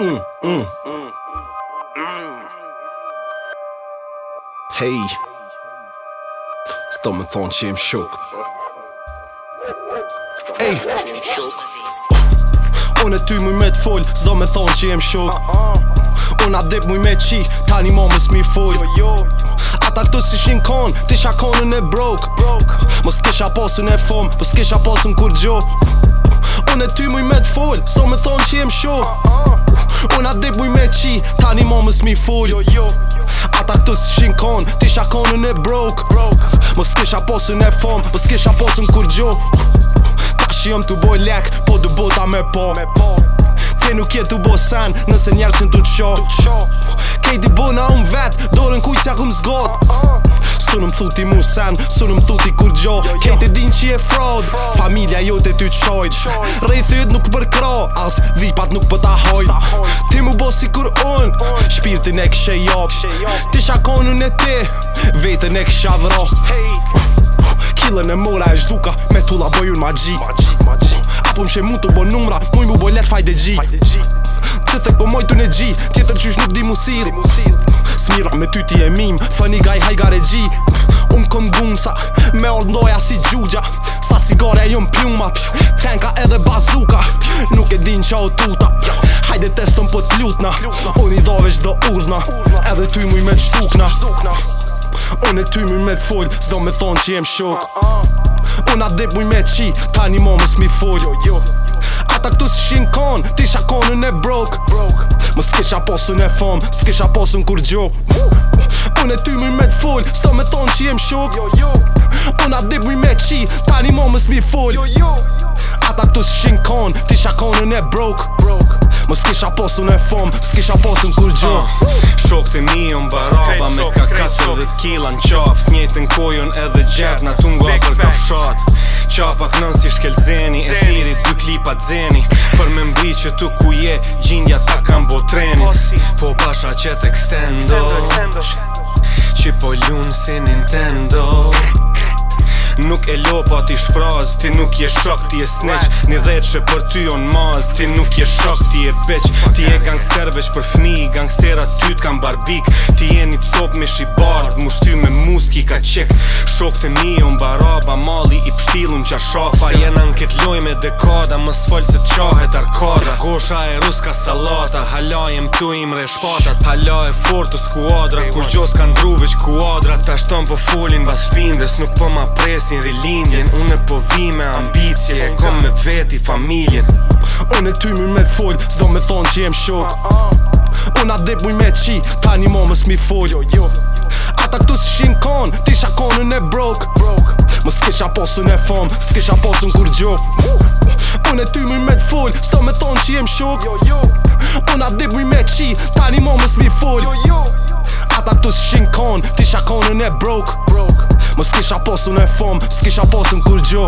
Mm, mm, Hej Sto me thonë që jem shok Ej Unë e ty muj me t'fol Sdo me thonë që jem shok Unë a dip muj me qi Tani mo më s'mi fol Ata këtu si shin kon Ti shakonën e broke Mos t'kisha posu në e fom Mos t'kisha posu në kur gjo Unë e ty muj me t'fol sto me thonë që jem shok Unë atë dip muj me qi Tani një momës m'i full Ata këtu së shinkon Tisha konën e broke Mos t'kisha posën e fom Mos t'kisha posën kur gjo Ta shi jem t'u boj lek Po du bota me po Te po. nuk jetu bo sen Nëse njerë që në t'u t'sho Kejti bo na unë vet Dorën që këm zgot uh-uh. Sunëm thuti mu sen Sunëm thuti kujtja gjo Kejt e din që je fraud Familia jo të ty të shojt thyt nuk bër kro As vipat nuk për ta hojt Ti mu bo si kur un Shpirtin e kështë e jop Ti shakonu e ti Vetën e kështë avro Kille në mora e shduka Me tulla bojur ma gji Apo më të bo numra Muj mu bo let faj dhe gji Të të po mojtu në gji Tjetër qysh nuk di mu sirë Smira me ty ti e mim Fëni gaj gji kom gumsa Me ordnoja si gjugja Sa cigare jom pjumat Tenka edhe bazuka Nuk e din qa o tuta Hajde teston po t'lutna Unë i dhavesh do urna Edhe ty muj me t'shtukna Unë e ty muj me t'full sdo me thonë që jem shok Unë adep muj me qi Ta një momës mi full Ata këtu si shinkon Ti shakonën e brok Më s'kisha posun e fam, s'kisha posun kur gjo Unë e ty mëj me t'full, s'to me ton që jem shuk jo, jo. Unë atë dip mëj me qi, tani mo më s'mi full jo, Ata këtu s'shin kon, ti shakonën e broke Më s'kisha posun e fam, s'kisha posun kur gjo ah. Shok të mi unë baraba me kakatë dhe t'kila në qaft njetën kojon edhe gjep, na t'ungo për kafshat Qapak nën si shkelzeni, e thiri dy klipa zeni Për me mbi që tu ku je, gjindja ta kam trenin Po pasha që të ekstendo Që po ljumë si Nintendo Kërë nuk e lopa po ti shfraz Ti nuk je shok ti e sneq Një dheqe për ty on maz Ti nuk je shok ti e beq Ti e gangster veç për fmi Gangstera ty t'kam barbik Ti e një cop me shibard Mushty me muski ka qek Shok të mi on baraba Mali i pështilun qa shafa Jena n'ket loj me dekada Më s'fol se t'qahet arkada Gosha e ruska salata Halajem tu im re shpatat Halaj e fortu s'kuadra Kur gjos kanë druveç kuadra Ta shton po fullin bas shpindes Nuk po ma presin si lindjen Unë po vi me ambicje E kom me veti familjen Unë e ty mërë me t'fol Sdo me thonë që jem shok Unë atë debuj me qi Ta një momë s'mi fol jo, jo. Ata këtu si shim kon Ti shakonën e brok Më s'kisha posun e fom S'kisha posun kur gjo Unë e ty mërë me t'fol Sdo me thonë që jem shok jo, Unë atë debuj me qi Ta një momë s'mi fol Ata këtu si shim kon Ti shakonën e brok Mos kisha pasun e fom, s'kisha pasun kur gjo